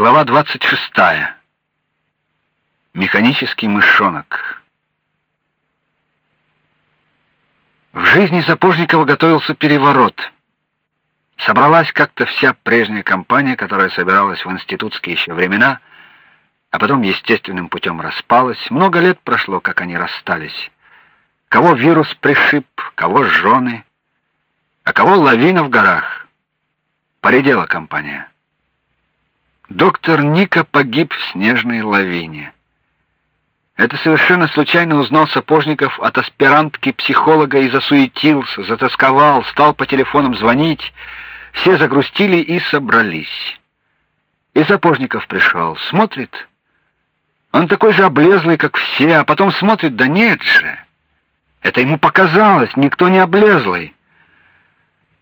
Глава 26. Механический мышонок. В жизни Сапожникова готовился переворот. Собралась как-то вся прежняя компания, которая собиралась в институтские еще времена, а потом естественным путем распалась. Много лет прошло, как они расстались. Кого вирус пришиб, кого жены, а кого лавина в горах. Поредела компания. Доктор Ника погиб в снежной лавине. Это совершенно случайно узнал Сапожников от аспирантки-психолога и засуетился, затасковал, стал по телефонам звонить. Все загрустили и собрались. И Сапожников пришел, смотрит. Он такой же облезлый, как все, а потом смотрит, да нет же. Это ему показалось, никто не облезлый.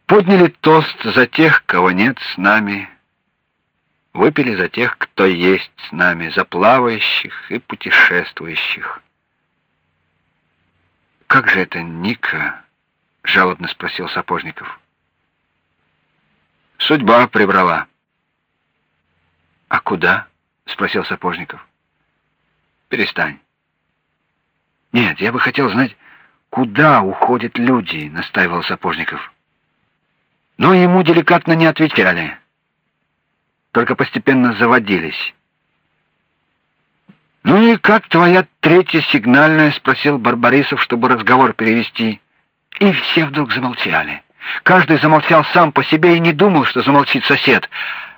Подняли тост за тех, кого нет с нами. Выпили за тех, кто есть с нами, за плавающих и путешествующих. Как же это, Ника? жалобно спросил Сапожников. Судьба прибрала. А куда? спросил Сапожников. Перестань. Нет, я бы хотел знать, куда уходят люди, настаивал Сапожников. Но ему деликатно не отвечали только постепенно заводились. Ну и как твоя третья сигнальная, спросил Барбарисов, чтобы разговор перевести. И все вдруг замолчали. Каждый замолчал сам по себе и не думал, что замолчит сосед.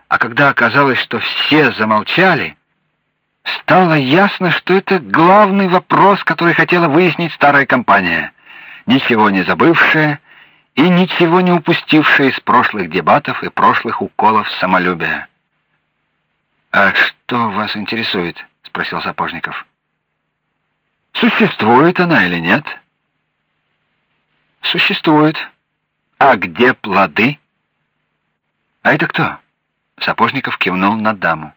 А когда оказалось, что все замолчали, стало ясно, что это главный вопрос, который хотела выяснить старая компания. Ничего не забывшая и ничего не упустившая из прошлых дебатов и прошлых уколов самолюбия. А что вас интересует? спросил Сапожников. Существует она или нет? Существует. А где плоды? А это кто? Сапожников кивнул на даму.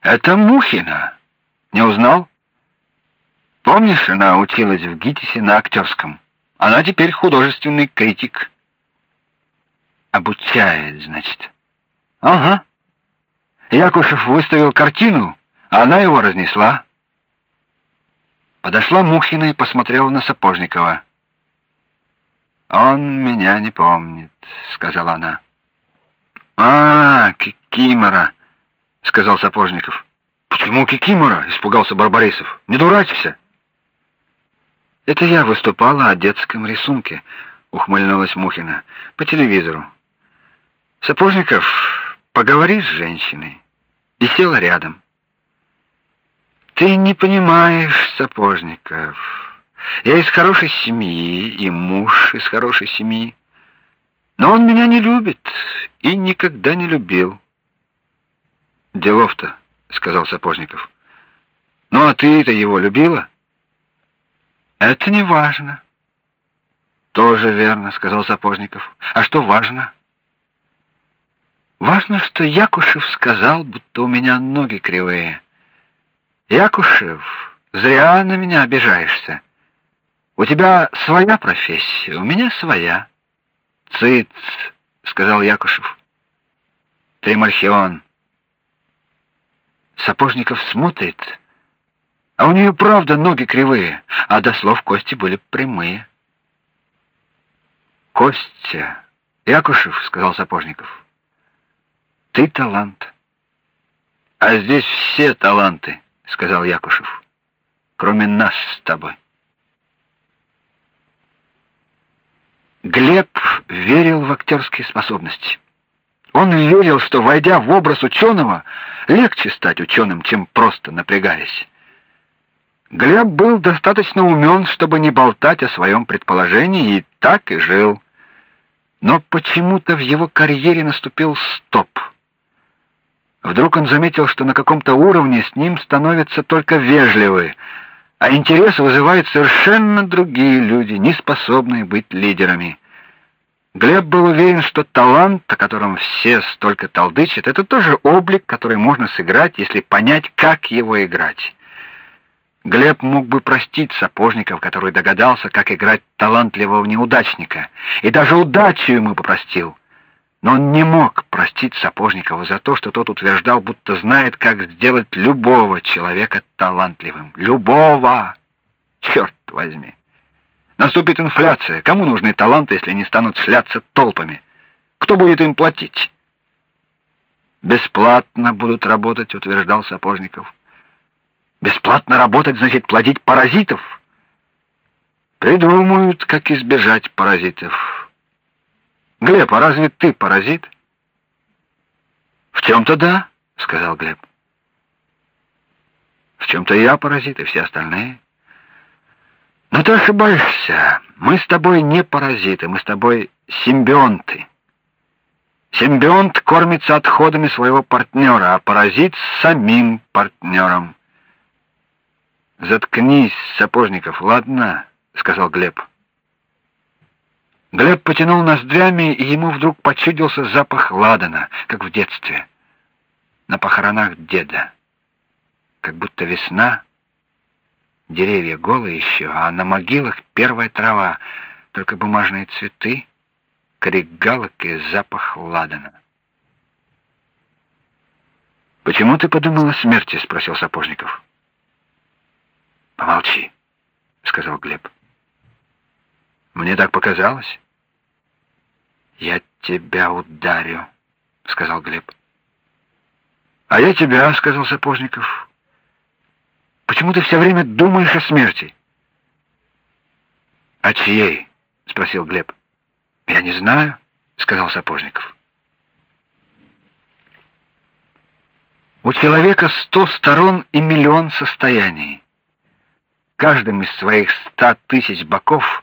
Это Мухина. Не узнал? Помнишь, она училась в ГИТИСе на актерском? Она теперь художественный критик. Обучает, значит. Ага. Якушев выставил картину, а она его разнесла. Подошла Мухина и посмотрела на Сапожникова. Он меня не помнит, сказала она. А, Кикимора, сказал Сапожников. Почему Кикимора? испугался Барбарисов. Не дурачься. Это я выступала о детском рисунке, ухмыльнулась Мухина по телевизору. Сапожников Поговори с женщиной. И села рядом. Ты не понимаешь, Сапожников. Я из хорошей семьи, и муж из хорошей семьи. Но он меня не любит и никогда не любил. Делов-то, сказал Сапожников. Ну а ты-то его любила? Это не важно. Тоже верно, сказал Сапожников. А что важно? Важно, что Якушев сказал, будто у меня ноги кривые. Якушев, зря на меня обижаешься. У тебя своя профессия, у меня своя. Цыц, сказал Якушев. Тримальхион. Сапожников смотрит, а у нее правда ноги кривые, а до слов кости были прямые. Костя, Якушев, сказал Сапожников. Ты талант. А здесь все таланты, сказал Якушев. Кроме нас с тобой. Глеб верил в актерские способности. Он верил, что войдя в образ ученого, легче стать ученым, чем просто напрягаясь. Глеб был достаточно умен, чтобы не болтать о своем предположении, и так и жил. Но почему-то в его карьере наступил стоп. Вдруг он заметил, что на каком-то уровне с ним становятся только вежливые, а интерес вызывают совершенно другие люди, не способные быть лидерами. Глеб был уверен, что талант, о котором все столько толдычат, это тоже облик, который можно сыграть, если понять, как его играть. Глеб мог бы простить Сапожников, который догадался, как играть талантливого неудачника, и даже удачу ему попростил. Но он не мог простить Сапожникова за то, что тот утверждал, будто знает, как сделать любого человека талантливым. Любого! Черт возьми! Наступит инфляция. Кому нужны таланты, если они станут шляться толпами? Кто будет им платить? Бесплатно будут работать, утверждал Сапожников. Бесплатно работать значит плодить паразитов. Придумают, как избежать паразитов. Глеб, а разве ты паразит? В чем-то да, сказал Глеб. В чем-то я паразит, и все остальные. Но ты ошибаешься. Мы с тобой не паразиты, мы с тобой симбионты. Симбионт кормится отходами своего партнера, а паразит самим партнером. Заткнись, Сапожников, ладно, сказал Глеб. Глеб потянул ноздрями, и ему вдруг почудился запах ладана, как в детстве, на похоронах деда. Как будто весна, деревья голые еще, а на могилах первая трава, только бумажные цветы, крик галок и запах ладана. «Почему ты подумал о смерти?» — спросил Сапожников. «Помолчи», — сказал Глеб. «Мне так показалось». «Я тебя ударю», — сказал Глеб. «А я тебя», — сказал Сапожников. «Почему ты все время думаешь о смерти?» «А чьей?» — спросил Глеб. «Я не знаю», — сказал Сапожников. У человека сто сторон и миллион состояний каждым из своих ста тысяч боков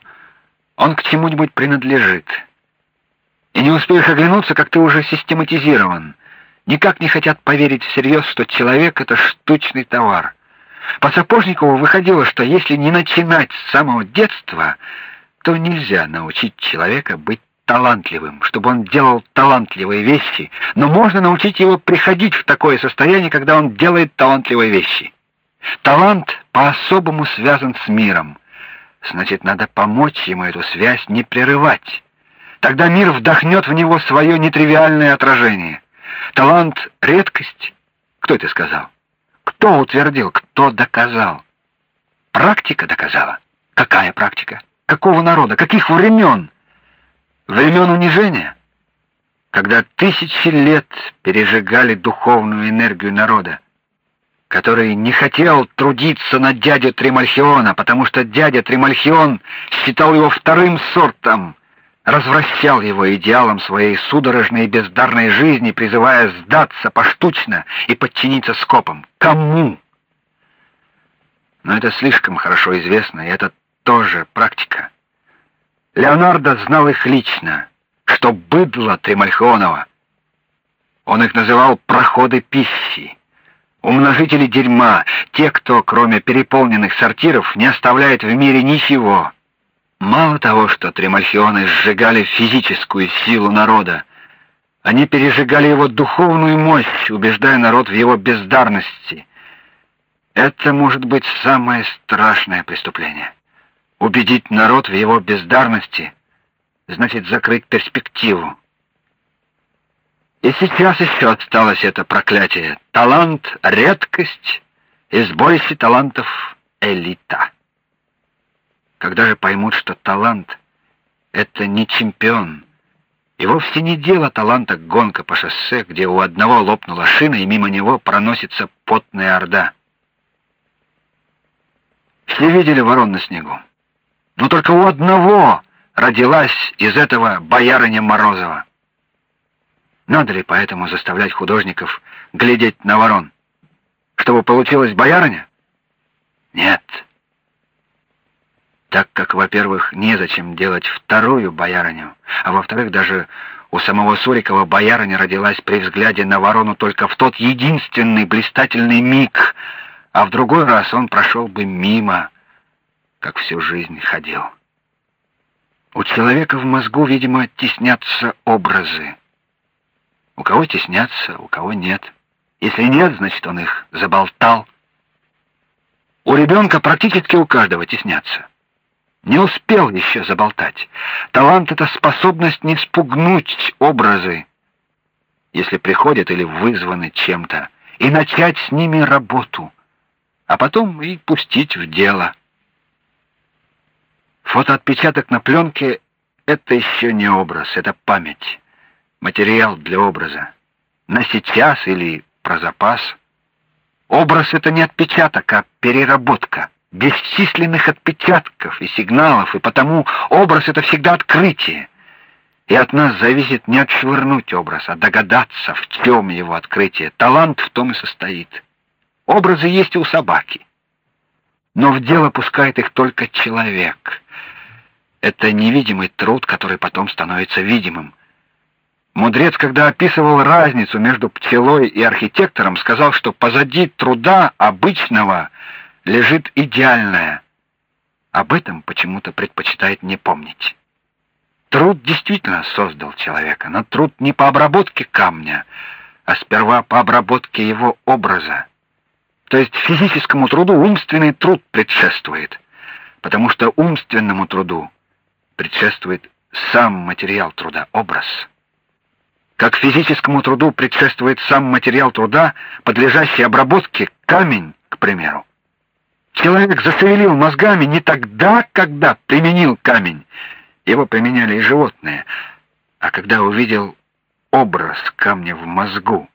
он к чему-нибудь принадлежит. И не успеешь оглянуться, как ты уже систематизирован. Никак не хотят поверить всерьез, что человек — это штучный товар. По Сапожникову выходило, что если не начинать с самого детства, то нельзя научить человека быть талантливым, чтобы он делал талантливые вещи, но можно научить его приходить в такое состояние, когда он делает талантливые вещи. Талант по-особому связан с миром. Значит, надо помочь ему эту связь не прерывать. Тогда мир вдохнет в него свое нетривиальное отражение. Талант — редкость. Кто это сказал? Кто утвердил? Кто доказал? Практика доказала. Какая практика? Какого народа? Каких времен? Времен унижения? Когда тысячи лет пережигали духовную энергию народа который не хотел трудиться на дядю Тремальхиона, потому что дядя Тремальхион считал его вторым сортом, развращал его идеалом своей судорожной и бездарной жизни, призывая сдаться поштучно и подчиниться скопам. Кому? Но это слишком хорошо известно, и это тоже практика. Леонардо знал их лично, что быдло Тремальхионова. Он их называл проходы пищи. Умножители дерьма, те, кто, кроме переполненных сортиров, не оставляет в мире ничего. Мало того, что тремальхионы сжигали физическую силу народа, они пережигали его духовную мощь, убеждая народ в его бездарности. Это может быть самое страшное преступление. Убедить народ в его бездарности значит закрыть перспективу. И сейчас еще осталось это проклятие. Талант — редкость, и сборище талантов — элита. Когда же поймут, что талант — это не чемпион, и вовсе не дело таланта гонка по шоссе, где у одного лопнула шина, и мимо него проносится потная орда. Все видели ворон на снегу. Но только у одного родилась из этого боярыня Морозова. Надо ли поэтому заставлять художников глядеть на ворон? Чтобы получилась боярыня? Нет. Так как, во-первых, незачем делать вторую боярыню, а во-вторых, даже у самого Сурикова боярыня родилась при взгляде на ворону только в тот единственный блистательный миг, а в другой раз он прошел бы мимо, как всю жизнь ходил. У человека в мозгу, видимо, теснятся образы. У кого теснятся, у кого нет. Если нет, значит, он их заболтал. У ребенка практически у каждого теснятся. Не успел еще заболтать. Талант — это способность не спугнуть образы, если приходят или вызваны чем-то, и начать с ними работу, а потом и пустить в дело. Фотоотпечаток на пленке — это еще не образ, это память, материал для образа. На сейчас или про запас. Образ — это не отпечаток, а переработка бесчисленных отпечатков и сигналов, и потому образ — это всегда открытие. И от нас зависит не отшвырнуть образ, а догадаться, в чем его открытие. Талант в том и состоит. Образы есть и у собаки. Но в дело пускает их только человек. Это невидимый труд, который потом становится видимым. Мудрец, когда описывал разницу между пчелой и архитектором, сказал, что позади труда обычного лежит идеальное. Об этом почему-то предпочитает не помнить. Труд действительно создал человека, но труд не по обработке камня, а сперва по обработке его образа. То есть физическому труду умственный труд предшествует, потому что умственному труду предшествует сам материал труда, образ. Как физическому труду предшествует сам материал труда, подлежащий обработке камень, к примеру. Человек зашевелил мозгами не тогда, когда применил камень. Его применяли и животные, а когда увидел образ камня в мозгу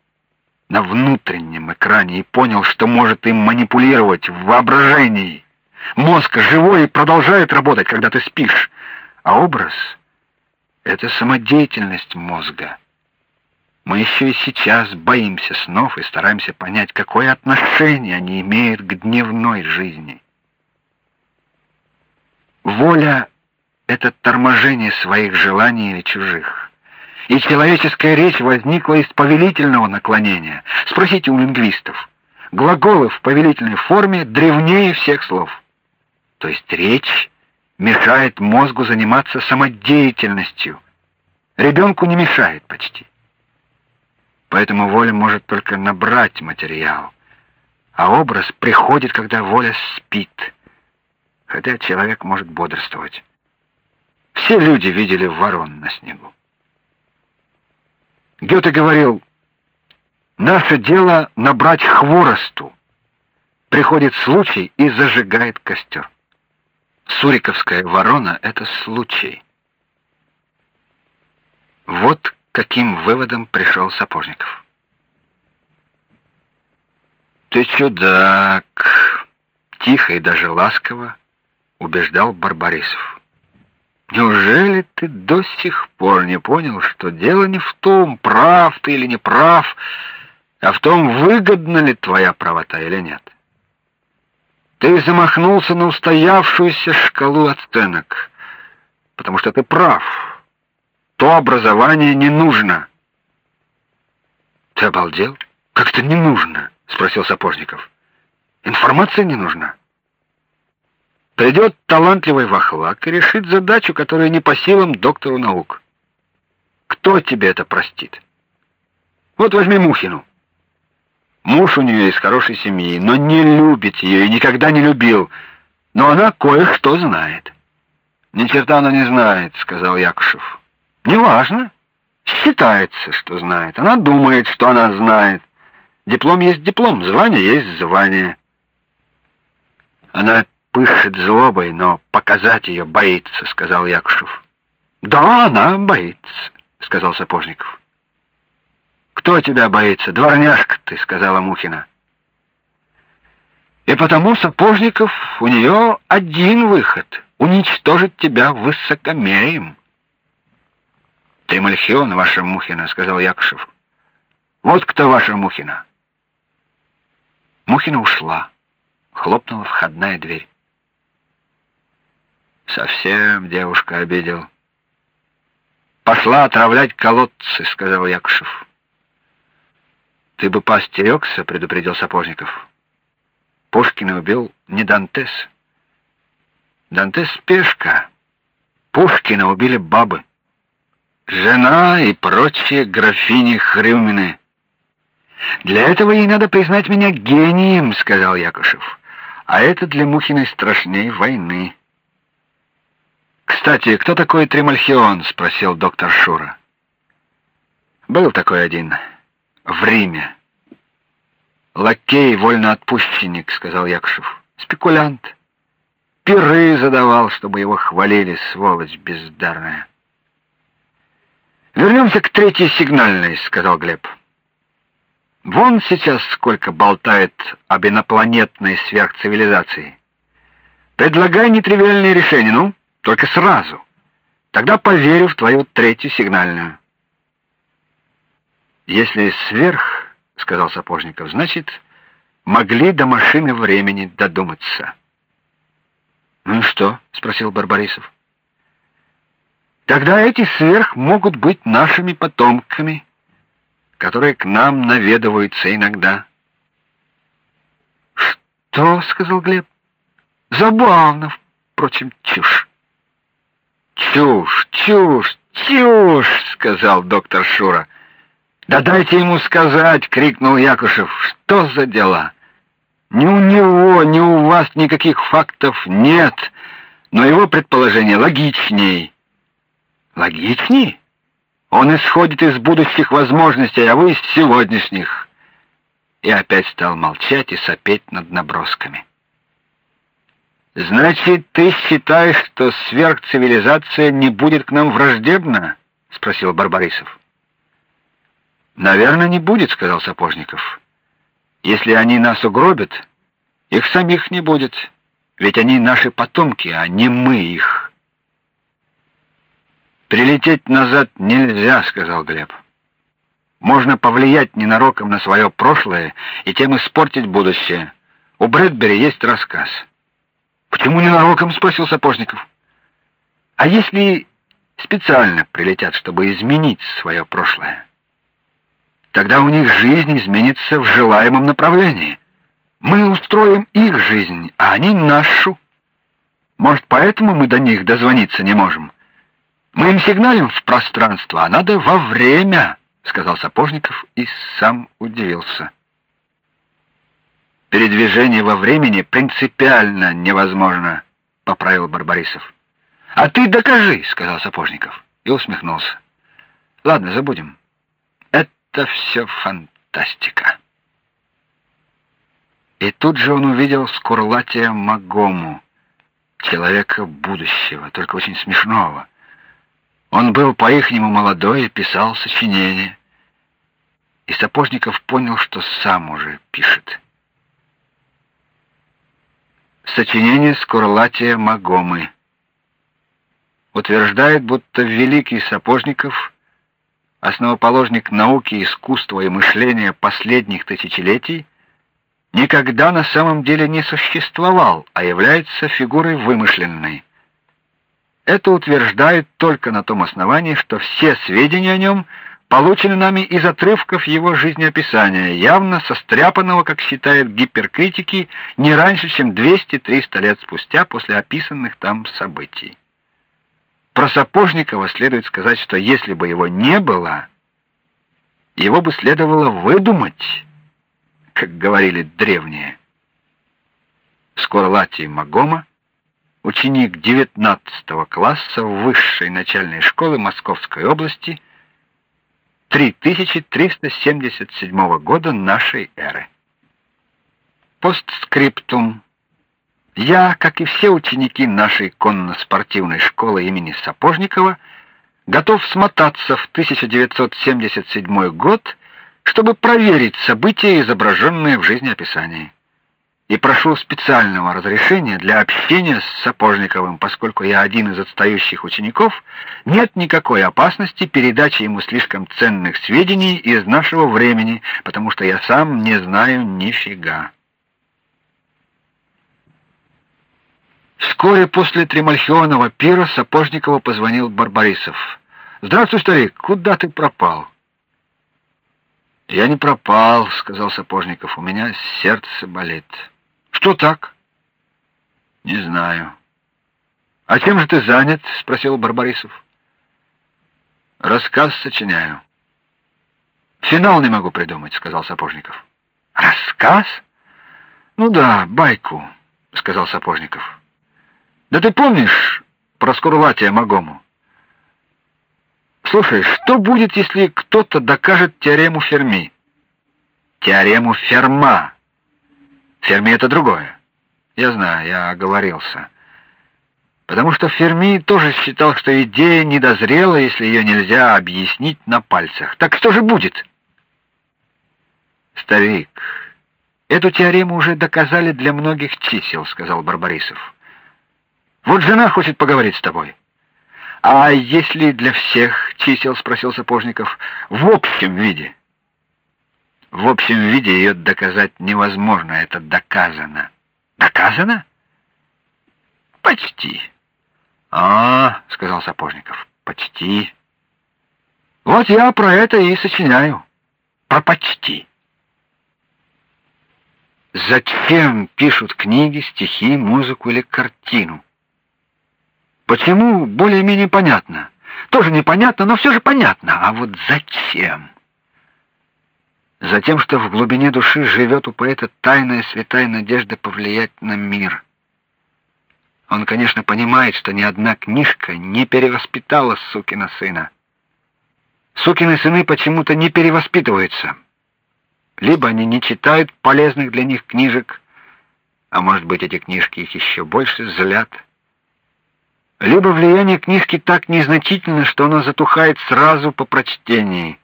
на внутреннем экране и понял, что может им манипулировать в воображении. Мозг живой и продолжает работать, когда ты спишь, а образ — это самодеятельность мозга. Мы еще и сейчас боимся снов и стараемся понять, какое отношение они имеют к дневной жизни. Воля — это торможение своих желаний или чужих и человеческая речь возникла из повелительного наклонения. Спросите у лингвистов. Глаголы в повелительной форме древнее всех слов. То есть речь мешает мозгу заниматься самодеятельностью. Ребенку не мешает почти. Поэтому воля может только набрать материал, а образ приходит, когда воля спит. Хотя человек может бодрствовать. Все люди видели ворон на снегу. Гёте говорил, «Наше дело набрать хворосту. Приходит случай и зажигает костер». Суриковская ворона — это случай. Вот каким выводом пришел Сапожников. «Ты чудак!» — тихо и даже ласково убеждал Барбарисов. Неужели ты до сих пор не понял, что дело не в том, прав ты или не прав, а в том, выгодна ли твоя правота или нет? Ты замахнулся на устоявшуюся шкалу оценок, потому что ты прав. То образование не нужно. Ты обалдел? Как это не нужно? спросил Сапожников. Информация не нужна. Придет талантливый вахлак и решит задачу, которая не по силам доктору наук. Кто тебе это простит? Вот возьми Мухину. Муж у нее из хорошей семьи, но не любит ее и никогда не любил. Но она кое-что знает. Ни черта она не знает, сказал Якушев. Неважно. Считается, что знает. Она думает, что она знает. Диплом есть диплом, звание есть звание. Она пышет злобой, но показать ее боится, сказал Якушев. Да, она боится, сказал Сапожников. Кто тебя боится? Дворняжка ты, сказала Мухина. И потому Сапожников у нее один выход уничтожить тебя высокомерием. Ты Мальхион, ваша Мухина, сказал Якушев. Вот кто ваша Мухина. Мухина ушла. Хлопнула входная дверь. Совсем девушка обидел. Пошла отравлять колодцы, сказал Якушев. Ты бы поостерегся, предупредил Сапожников. Пушкина убил не Дантес. Дантес пешка. Пушкина убили бабы. Жена и прочие графини Хрюмины. Для этого ей надо признать меня гением, сказал Якушев. А это для Мухиной страшней войны. Кстати, кто такой Тремальхион? спросил доктор Шура. Был такой один в Риме. Лакей, вольноотпущенник, сказал Якушев. Спекулянт. Пиры задавал, чтобы его хвалили, сволочь бездарная. Вернемся к третьей сигнальной, сказал Глеб. Вон сейчас сколько болтает об инопланетной сверхцивилизации. Предлагай нетривиальные решения, ну, только сразу. Тогда поверю в твою третью сигнальную. Если сверх, сказал Сапожников, значит, могли до машины времени додуматься. Ну что? спросил Барбарисов. Тогда эти сверх могут быть нашими потомками, которые к нам наведываются иногда. Что, сказал Глеб. Забавно, впрочем, чушь. Чушь, чушь, чушь, сказал доктор Шура. Да дайте ему сказать, крикнул Якушев. Что за дела? Ни у него, ни у вас никаких фактов нет, но его предположение логичней. Логичней? Он исходит из будущих возможностей, а вы из сегодняшних. И опять стал молчать и сопеть над набросками. Значит, ты считаешь, что сверхцивилизация не будет к нам враждебна? спросил Барбарисов. Наверное, не будет, сказал Сапожников. Если они нас угробят, их самих не будет, ведь они наши потомки, а не мы их. Прилететь назад нельзя, сказал Глеб. Можно повлиять ненароком на свое прошлое и тем испортить будущее. У Брэдбери есть рассказ. Почему ненароком, спросил Сапожников. А если специально прилетят, чтобы изменить свое прошлое? Тогда у них жизнь изменится в желаемом направлении. Мы устроим их жизнь, а они нашу. Может, поэтому мы до них дозвониться не можем. Мы им сигналим в пространство, а надо во время, сказал Сапожников и сам удивился. Передвижение во времени принципиально невозможно, поправил Барбарисов. А ты докажи, сказал Сапожников и усмехнулся. Ладно, забудем. Это все фантастика. И тут же он увидел Скурлатия Магому, человека будущего, только очень смешного. Он был по-ихнему молодой и писал сочинения. И Сапожников понял, что сам уже пишет. Сочинение Скорлатия Магомы утверждает, будто великий Сапожников, основоположник науки, искусства и мышления последних тысячелетий, никогда на самом деле не существовал, а является фигурой вымышленной. Это утверждает только на том основании, что все сведения о нем – получены нами из отрывков его жизнеописания, явно состряпанного, как считают гиперкритики, не раньше, чем 200-300 лет спустя после описанных там событий. Про Сапожникова следует сказать, что если бы его не было, его бы следовало выдумать, как говорили древние. Скорлатий Магома, ученик 19 класса высшей начальной школы Московской области, 3377 года нашей эры. Постскриптум. Я, как и все ученики нашей конно-спортивной школы имени Сапожникова, готов смотаться в 1977 год, чтобы проверить события, изображенные в жизнеописании и прошу специального разрешения для общения с Сапожниковым, поскольку я один из отстающих учеников, нет никакой опасности передачи ему слишком ценных сведений из нашего времени, потому что я сам не знаю нифига. Вскоре после Тремальхионова пира Сапожникову позвонил Барбарисов. «Здравствуй, старик, куда ты пропал?» «Я не пропал», — сказал Сапожников, — «у меня сердце болит». Что так? Не знаю. А чем же ты занят? спросил Барбарисов. Рассказ сочиняю. Финал не могу придумать, сказал Сапожников. Рассказ? Ну да, байку, сказал Сапожников. Да ты помнишь проскурлатия Магому. Слушай, что будет, если кто-то докажет теорему Ферми? Теорему Ферма. Ферми это другое. Я знаю, я оговорился. Потому что Ферми тоже считал, что идея недозрела, если ее нельзя объяснить на пальцах. Так что же будет? Старик, эту теорему уже доказали для многих чисел, сказал Барбарисов. Вот жена хочет поговорить с тобой. А если для всех чисел, спросил Сапожников, в общем виде? В общем виде ее доказать невозможно, это доказано. Доказано? Почти. А, сказал Сапожников. Почти. Вот я про это и сочиняю. Про почти. Зачем пишут книги, стихи, музыку или картину? Почему, более-менее понятно. Тоже непонятно, но все же понятно. А вот зачем? Затем, что в глубине души живет у поэта тайная святая надежда повлиять на мир. Он, конечно, понимает, что ни одна книжка не перевоспитала сукина сына. Сукины сыны почему-то не перевоспитываются. Либо они не читают полезных для них книжек, а может быть, эти книжки их еще больше злят. Либо влияние книжки так незначительно, что оно затухает сразу по прочтении.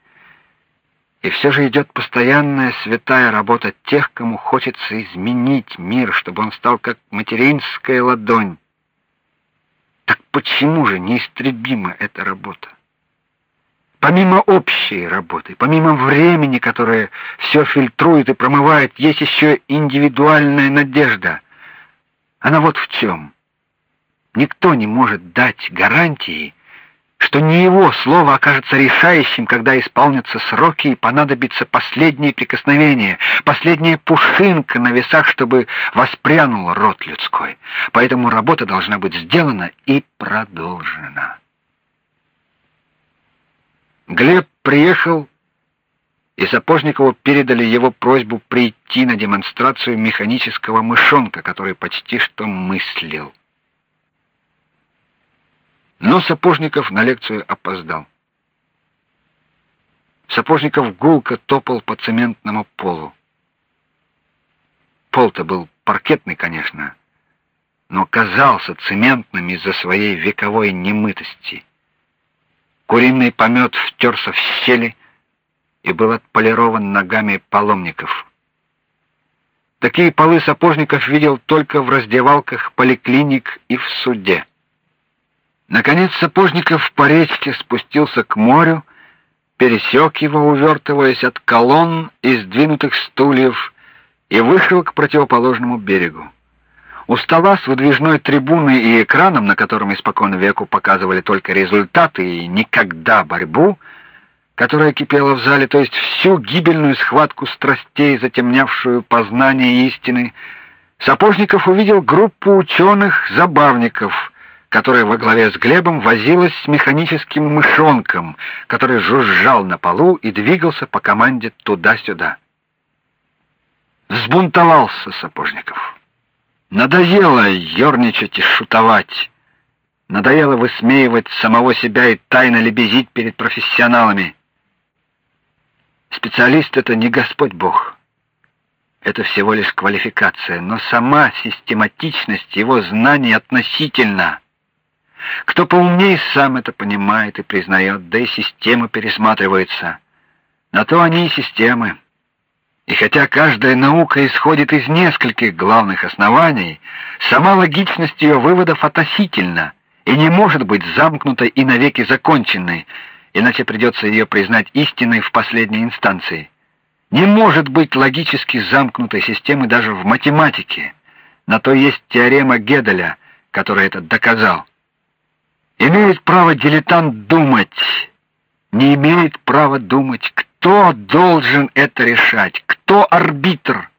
И все же идет постоянная святая работа тех, кому хочется изменить мир, чтобы он стал как материнская ладонь. Так почему же неистребима эта работа? Помимо общей работы, помимо времени, которое все фильтрует и промывает, есть еще индивидуальная надежда. Она вот в чем. Никто не может дать гарантии, что не его слово окажется решающим, когда исполнятся сроки и понадобится последнее прикосновение, последняя пушинка на весах, чтобы воспрянул род людской. Поэтому работа должна быть сделана и продолжена. Глеб приехал, и Сапожникову передали его просьбу прийти на демонстрацию механического мышонка, который почти что мыслил. Но Сапожников на лекцию опоздал. Сапожников гулко топал по цементному полу. Пол-то был паркетный, конечно, но казался цементным из-за своей вековой немытости. Куриный помет втерся в щели и был отполирован ногами паломников. Такие полы Сапожников видел только в раздевалках поликлиник и в суде. Наконец Сапожников по речке спустился к морю, пересек его, увертываясь от колонн и сдвинутых стульев, и вышел к противоположному берегу. У стола с выдвижной трибуной и экраном, на котором испокон веку показывали только результаты и никогда борьбу, которая кипела в зале, то есть всю гибельную схватку страстей, затемнявшую познание истины, Сапожников увидел группу ученых-забавников — которая во главе с Глебом возилась с механическим мышонком, который жужжал на полу и двигался по команде туда-сюда. Взбунтовался Сапожников. Надоело ерничать и шутовать. Надоело высмеивать самого себя и тайно лебезить перед профессионалами. Специалист это не Господь Бог. Это всего лишь квалификация, но сама систематичность его знаний относительна. Кто поумнее сам это понимает и признает, да и система пересматривается. На то они и системы. И хотя каждая наука исходит из нескольких главных оснований, сама логичность ее выводов относительна и не может быть замкнутой и навеки законченной, иначе придется ее признать истиной в последней инстанции. Не может быть логически замкнутой системы даже в математике. На то есть теорема Геделя, которая это доказал. Имеет право дилетант думать, не имеет права думать, кто должен это решать, кто арбитр.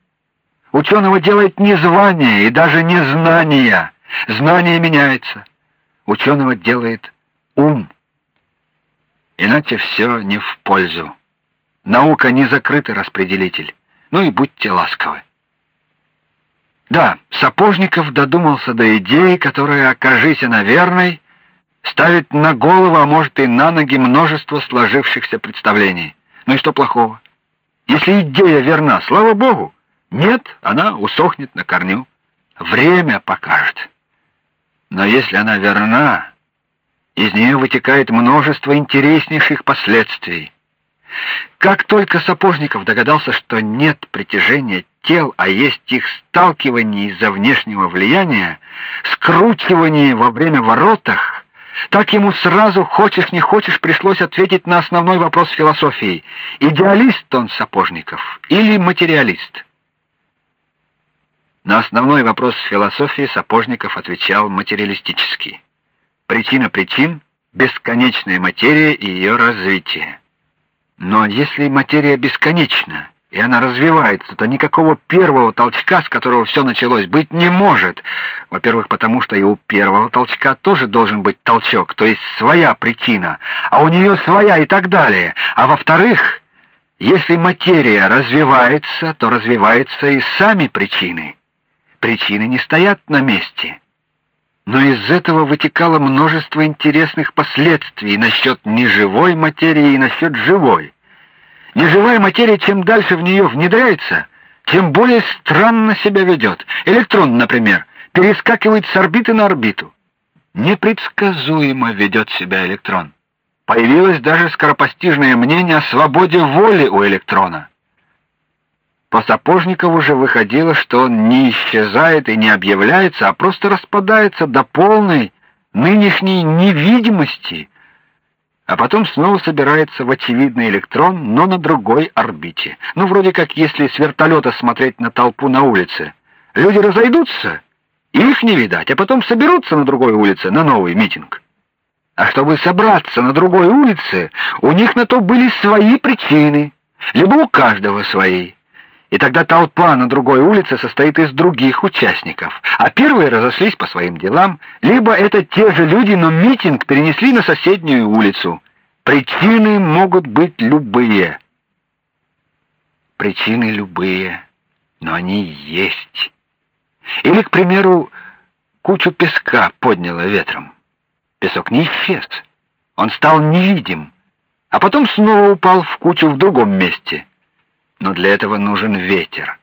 Ученого делает не звание и даже не знание. Знание меняется. Ученого делает ум. Иначе все не в пользу. Наука не закрытый распределитель. Ну и будьте ласковы. Да, Сапожников додумался до идеи, которая, окажись она верной, ставит на голову, а может и на ноги множество сложившихся представлений. Ну и что плохого? Если идея верна, слава богу. Нет, она усохнет на корню. Время покажет. Но если она верна, из нее вытекает множество интереснейших последствий. Как только Сапожников догадался, что нет притяжения тел, а есть их сталкивание из-за внешнего влияния, скручивание во время воротах, так ему сразу, хочешь не хочешь, пришлось ответить на основной вопрос философии. Идеалист он Сапожников или материалист? На основной вопрос философии Сапожников отвечал материалистически. Причина причин бесконечная материя и ее развитие. Но если материя бесконечна, и она развивается, то никакого первого толчка, с которого все началось, быть не может. Во-первых, потому что и у первого толчка тоже должен быть толчок, то есть своя причина, а у нее своя и так далее. А во-вторых, если материя развивается, то развиваются и сами причины. Причины не стоят на месте. Но из этого вытекало множество интересных последствий насчет неживой материи и насчет живой. Неживая материя, чем дальше в нее внедряется, тем более странно себя ведет. Электрон, например, перескакивает с орбиты на орбиту. Непредсказуемо ведет себя электрон. Появилось даже скоропостижное мнение о свободе воли у электрона. По Сапожникову же выходило, что он не исчезает и не объявляется, а просто распадается до полной нынешней невидимости а потом снова собирается в очевидный электрон, но на другой орбите. Ну, вроде как если с вертолета смотреть на толпу на улице. Люди разойдутся, их не видать, а потом соберутся на другой улице на новый митинг. А чтобы собраться на другой улице, у них на то были свои причины, либо у каждого свои. И тогда толпа на другой улице состоит из других участников, а первые разошлись по своим делам, либо это те же люди, но митинг перенесли на соседнюю улицу. Причины могут быть любые. Причины любые, но они есть. Или, к примеру, кучу песка подняло ветром. Песок не исчез. Он стал невидим, а потом снова упал в кучу в другом месте но для этого нужен ветер.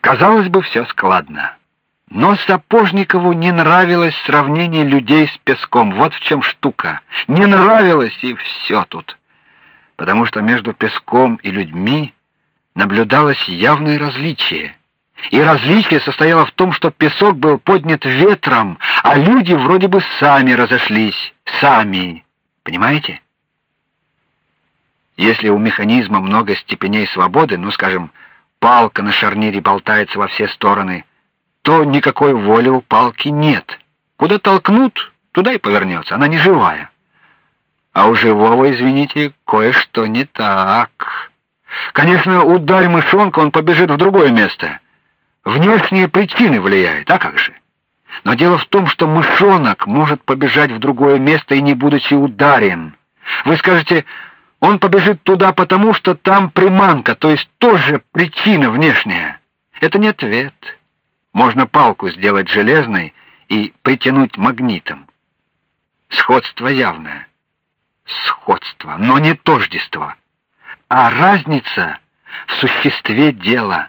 Казалось бы, все складно. Но Сапожникову не нравилось сравнение людей с песком. Вот в чем штука. Не нравилось и все тут. Потому что между песком и людьми наблюдалось явное различие. И различие состояло в том, что песок был поднят ветром, а люди вроде бы сами разошлись, сами. Понимаете? Если у механизма много степеней свободы, ну, скажем, палка на шарнире болтается во все стороны, то никакой воли у палки нет. Куда толкнут, туда и повернется, она не живая. А у живого, извините, кое-что не так. Конечно, ударь мышонка, он побежит в другое место. Внешние причины влияют, а как же? Но дело в том, что мышонок может побежать в другое место и не будучи ударен. Вы скажете, он побежит туда потому, что там приманка, то есть тоже причина внешняя. Это не ответ. Можно палку сделать железной и притянуть магнитом. Сходство явное. Сходство, но не тождество. А разница в существе дела.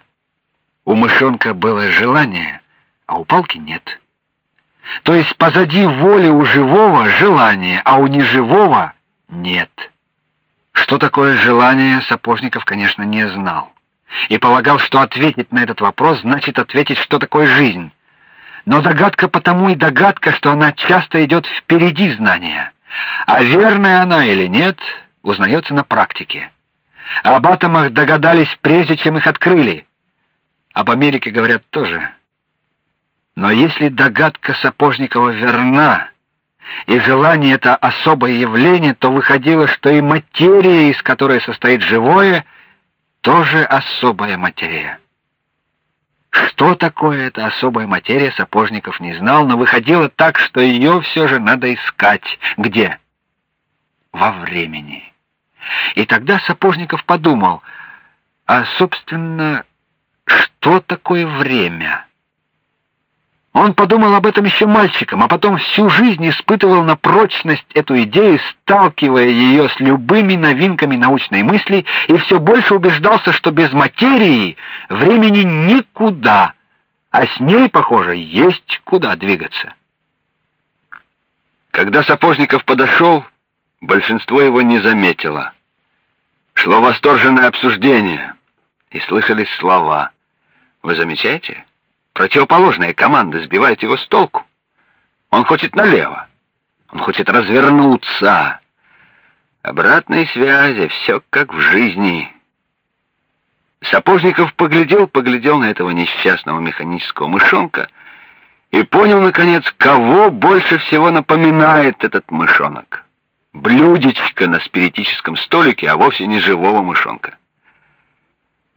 У мышонка было желание, а у палки нет. То есть позади воли у живого желание, а у неживого нет. Что такое желание, Сапожников, конечно, не знал. И полагал, что ответить на этот вопрос значит ответить, что такое жизнь. Но догадка потому и догадка, что она часто идет впереди знания. А верная она или нет, узнается на практике. Об атомах догадались прежде, чем их открыли. Об Америке говорят тоже. Но если догадка Сапожникова верна, и желание это особое явление, то выходило, что и материя, из которой состоит живое, тоже особая материя. Что такое эта особая материя, Сапожников не знал, но выходило так, что ее все же надо искать. Где? Во времени. И тогда Сапожников подумал, а, собственно, что такое время? Он подумал об этом еще мальчиком, а потом всю жизнь испытывал на прочность эту идею, сталкивая ее с любыми новинками научной мысли, и все больше убеждался, что без материи времени никуда, а с ней, похоже, есть куда двигаться. Когда Сапожников подошел, большинство его не заметило. Шло восторженное обсуждение, и слышались слова. Вы замечаете? Противоположная команда сбивает его с толку. Он хочет налево. Он хочет развернуться. Обратной связи, все как в жизни. Сапожников поглядел, поглядел на этого несчастного механического мышонка и понял, наконец, кого больше всего напоминает этот мышонок. Блюдечко на спиритическом столике, а вовсе не живого мышонка.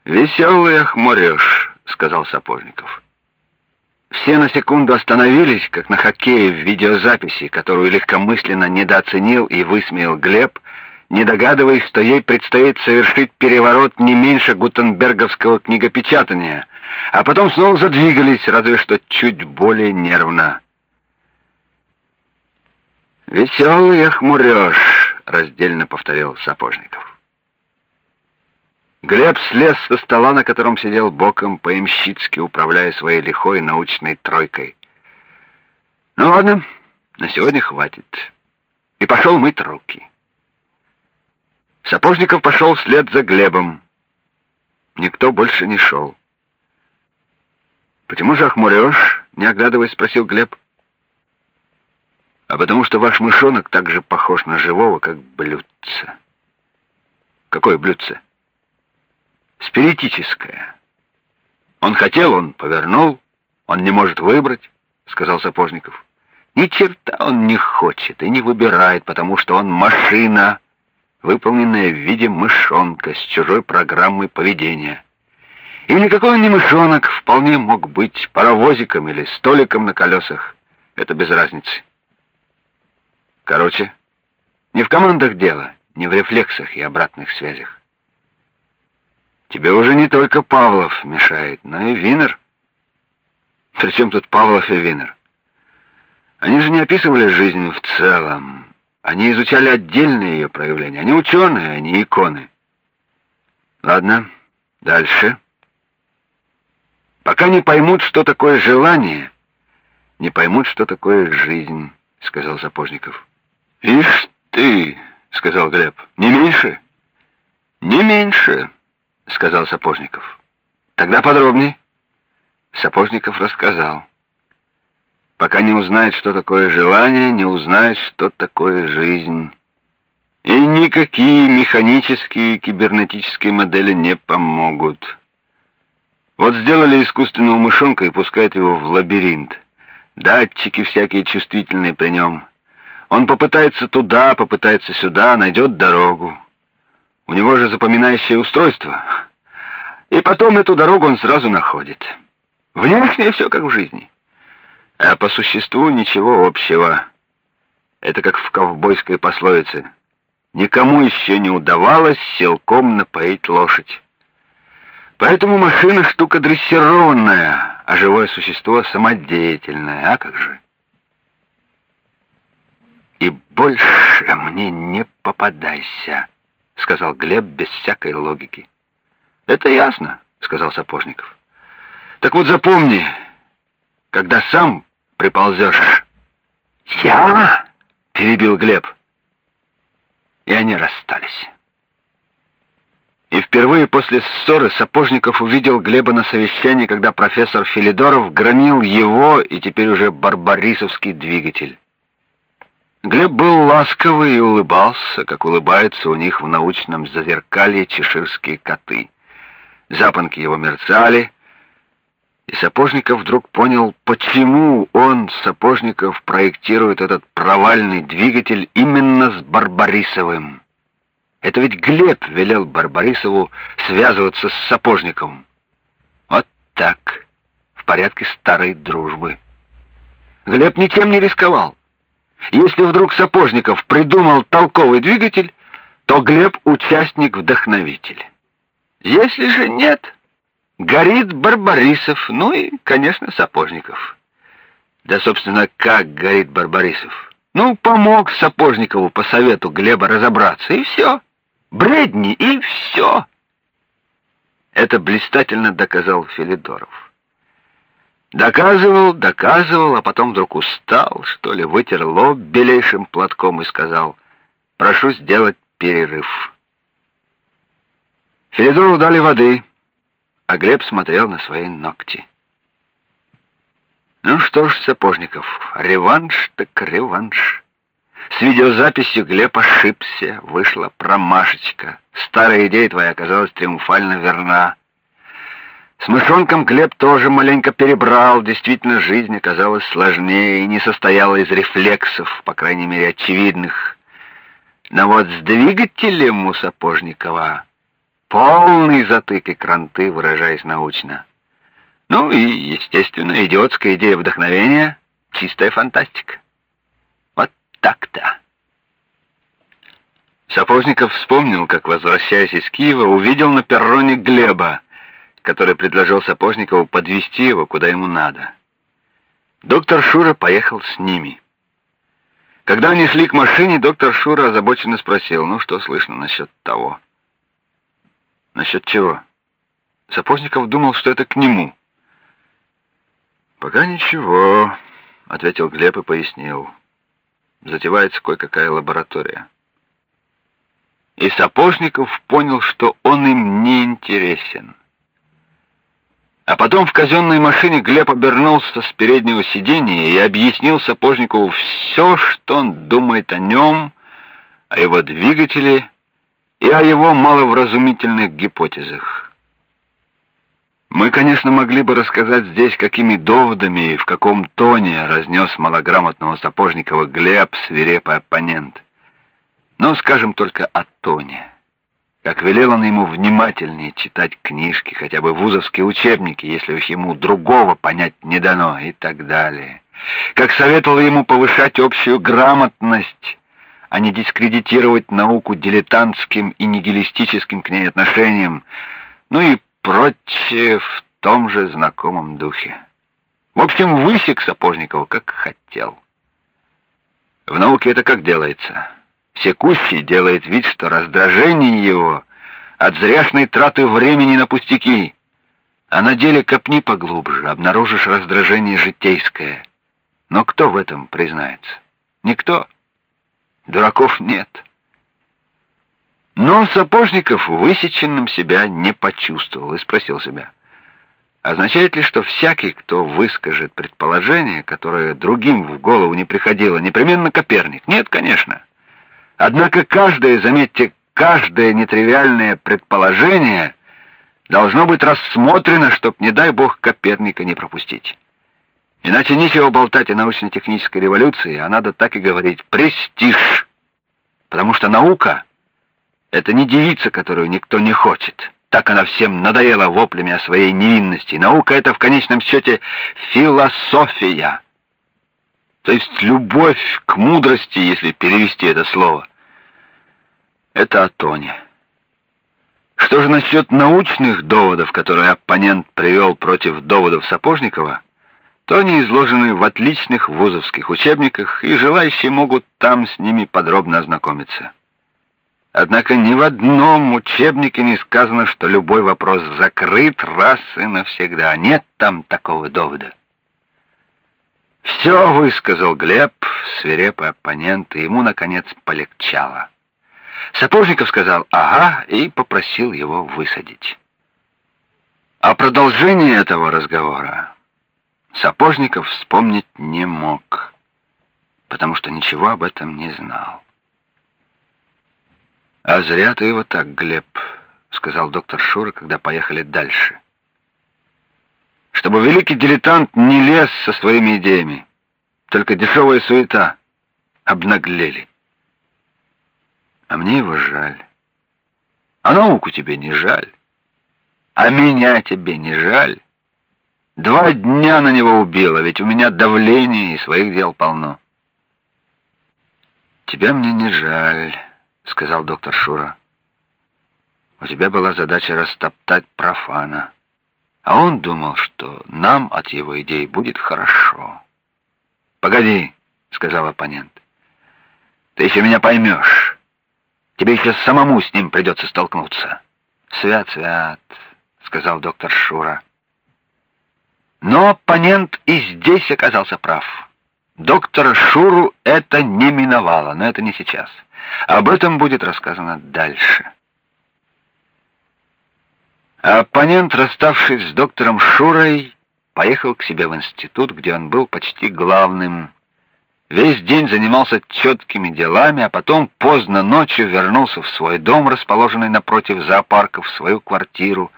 «Веселый охмурешь», — сказал Сапожников. Все на секунду остановились, как на хоккее в видеозаписи, которую легкомысленно недооценил и высмеял Глеб, не догадываясь, что ей предстоит совершить переворот не меньше гутенберговского книгопечатания, а потом снова задвигались, разве что чуть более нервно. «Веселый охмурешь», — раздельно повторил Сапожников. Глеб слез со стола, на котором сидел боком поимщицки, управляя своей лихой научной тройкой. Ну ладно, на сегодня хватит. И пошел мыть руки. Сапожников пошел вслед за Глебом. Никто больше не шел. «Почему же охмурешь?» — не оглядываясь, спросил Глеб. «А потому что ваш мышонок так же похож на живого, как блюдце». «Какое блюдце?» Спиритическое. Он хотел, он повернул, он не может выбрать, сказал Сапожников. Ни черта он не хочет и не выбирает, потому что он машина, выполненная в виде мышонка с чужой программой поведения. И никакой он не мышонок, вполне мог быть паровозиком или столиком на колесах. Это без разницы. Короче, не в командах дело, не в рефлексах и обратных связях. Тебе уже не только Павлов мешает, но и Винер. Причем тут Павлов и Винер? Они же не описывали жизнь в целом. Они изучали отдельные ее проявления. Они ученые, они иконы. Ладно, дальше. Пока не поймут, что такое желание, не поймут, что такое жизнь, сказал Сапожников. Ишь ты, сказал Глеб, не меньше? Не меньше. — сказал Сапожников. «Тогда подробнее». Сапожников рассказал. «Пока не узнает, что такое желание, не узнает, что такое жизнь. И никакие механические кибернетические модели не помогут. Вот сделали искусственного мышонка и пускают его в лабиринт. Датчики всякие чувствительные при нем. Он попытается туда, попытается сюда, найдет дорогу. У него же запоминающее устройство. И потом эту дорогу он сразу находит. Внешне все как в жизни. А по существу ничего общего. Это как в ковбойской пословице. Никому еще не удавалось силком напоить лошадь. Поэтому машина штука дрессированная, а живое существо самодеятельное. А как же? И больше мне не попадайся. — сказал Глеб без всякой логики. «Это ясно», — сказал Сапожников. «Так вот запомни, когда сам приползешь...» «Я?» — перебил Глеб. И они расстались. И впервые после ссоры Сапожников увидел Глеба на совещании, когда профессор Филидоров громил его и теперь уже барбарисовский двигатель. Глеб был ласковый и улыбался, как улыбаются у них в научном зазеркалье чеширские коты. Запонки его мерцали, и Сапожников вдруг понял, почему он, Сапожников, проектирует этот провальный двигатель именно с Барбарисовым. Это ведь Глеб велел Барбарисову связываться с Сапожниковым. Вот так, в порядке старой дружбы. Глеб ничем не рисковал. Если вдруг Сапожников придумал толковый двигатель, то Глеб — участник-вдохновитель. Если же нет, горит Барбарисов, ну и, конечно, Сапожников. Да, собственно, как горит Барбарисов? Ну, помог Сапожникову по совету Глеба разобраться, и все. Бредни, и все. Это блистательно доказал Филидоров. Доказывал, доказывал, а потом вдруг устал, что ли, вытер лоб белейшим платком и сказал, «Прошу сделать перерыв». Филидору дали воды, а Глеб смотрел на свои ногти. Ну что ж, Сапожников, реванш так реванш. С видеозаписью Глеб ошибся, вышла промашечка. Старая идея твоя оказалась триумфально верна. С мышонком Глеб тоже маленько перебрал. Действительно, жизнь оказалась сложнее и не состояла из рефлексов, по крайней мере, очевидных. Но вот с двигателем у Сапожникова полный затык и кранты, выражаясь научно. Ну и, естественно, идиотская идея вдохновения, чистая фантастика. Вот так-то. Сапожников вспомнил, как, возвращаясь из Киева, увидел на перроне Глеба, который предложил Сапожникову подвести его куда ему надо. Доктор Шура поехал с ними. Когда они шли к машине, доктор Шура озабоченно спросил, ну что слышно насчет того? Насчет чего? Сапожников думал, что это к нему. «Пока ничего», — ответил Глеб и пояснил. «Затевается кое-какая лаборатория». И Сапожников понял, что он им не интересен. А потом в казенной машине Глеб обернулся с переднего сиденья и объяснил Сапожникову все, что он думает о нем, о его двигателе и о его маловразумительных гипотезах. Мы, конечно, могли бы рассказать здесь, какими доводами и в каком тоне разнес малограмотного Сапожникова Глеб, свирепый оппонент. Но скажем только о тоне. Как велел он ему внимательнее читать книжки, хотя бы вузовские учебники, если уж ему другого понять не дано, и так далее. Как советовал ему повышать общую грамотность, а не дискредитировать науку дилетантским и нигилистическим к ней отношением, ну и прочее в том же знакомом духе. В общем, высек Сапожникова, как хотел. В науке это как делается? Секущий делает вид, что раздражение его от зряшной траты времени на пустяки, а на деле копни поглубже, обнаружишь раздражение житейское. Но кто в этом признается? Никто. Дураков нет. Но Сапожников высеченным себя не почувствовал и спросил себя, означает ли, что всякий, кто выскажет предположение, которое другим в голову не приходило, непременно Коперник? Нет, конечно. Однако каждое, заметьте, каждое нетривиальное предположение должно быть рассмотрено, чтоб, не дай бог, Коперника не пропустить. Иначе нечего болтать о научно-технической революции, а надо так и говорить «престиж». Потому что наука это не девица, которую никто не хочет. Так она всем надоела воплями о своей невинности. Наука — это в конечном счете философия. То есть любовь к мудрости, если перевести это слово. Это о тоне. Что же насчет научных доводов, которые оппонент привел против доводов Сапожникова, то они изложены в отличных вузовских учебниках, и желающие могут там с ними подробно ознакомиться. Однако ни в одном учебнике не сказано, что любой вопрос закрыт раз и навсегда. Нет там такого довода. «Все», — высказал Глеб, свирепый оппонент, и ему, наконец, полегчало. Сапожников сказал «ага» и попросил его высадить. О продолжении этого разговора Сапожников вспомнить не мог, потому что ничего об этом не знал. «А зря ты его так, Глеб», — сказал доктор Шура, когда поехали дальше. «Чтобы великий дилетант не лез со своими идеями. Только дешевая суета. Обнаглели. А мне его жаль. А науку тебе не жаль. А меня тебе не жаль. Два дня на него убило, ведь у меня давление и своих дел полно. Тебя мне не жаль». — сказал доктор Шура. «У тебя была задача растоптать профана, а он думал, что нам от его идей будет хорошо. «Погоди», — сказал оппонент. «Ты еще меня поймешь. Тебе еще самому с ним придется столкнуться». «Свят, свят», — сказал доктор Шура. Но оппонент и здесь оказался прав. Доктора Шуру это не миновало, но это не сейчас. Об этом будет рассказано дальше. Оппонент, расставшись с доктором Шурой, поехал к себе в институт, где он был почти главным. Весь день занимался четкими делами, а потом поздно ночью вернулся в свой дом, расположенный напротив зоопарка, в свою квартиру.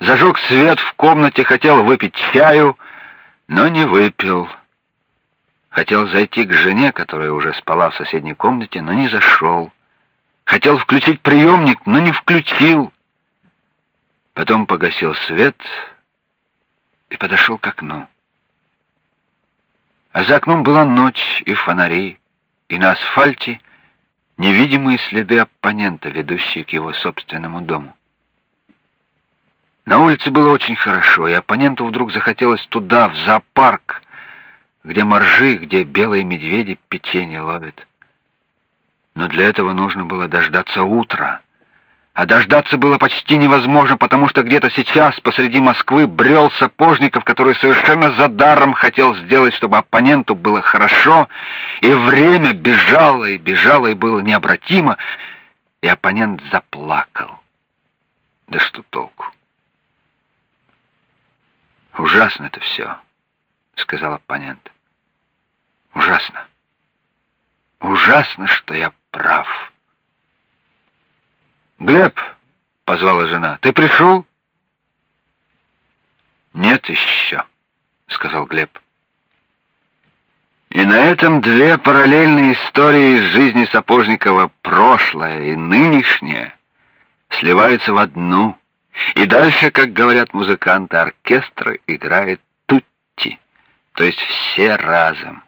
Зажег свет в комнате, хотел выпить чаю, но не выпил. Хотел зайти к жене, которая уже спала в соседней комнате, но не зашел. Хотел включить приемник, но не включил. Потом погасил свет и подошел к окну. А за окном была ночь и фонари, и на асфальте невидимые следы оппонента, ведущие к его собственному дому. На улице было очень хорошо, и оппоненту вдруг захотелось туда, в зоопарк, где моржи, где белые медведи печенье ловят. Но для этого нужно было дождаться утра. А дождаться было почти невозможно, потому что где-то сейчас посреди Москвы брел сапожников, который совершенно за даром хотел сделать, чтобы оппоненту было хорошо, и время бежало и бежало, и было необратимо, и оппонент заплакал. Да что толку? Ужасно это все сказал оппонент. Ужасно. Ужасно, что я прав. Глеб, позвала жена. Ты пришел? Нет еще, сказал Глеб. И на этом две параллельные истории из жизни Сапожникова, прошлое и нынешнее, сливаются в одну. И дальше, как говорят музыканты, оркестр играет то есть все разом.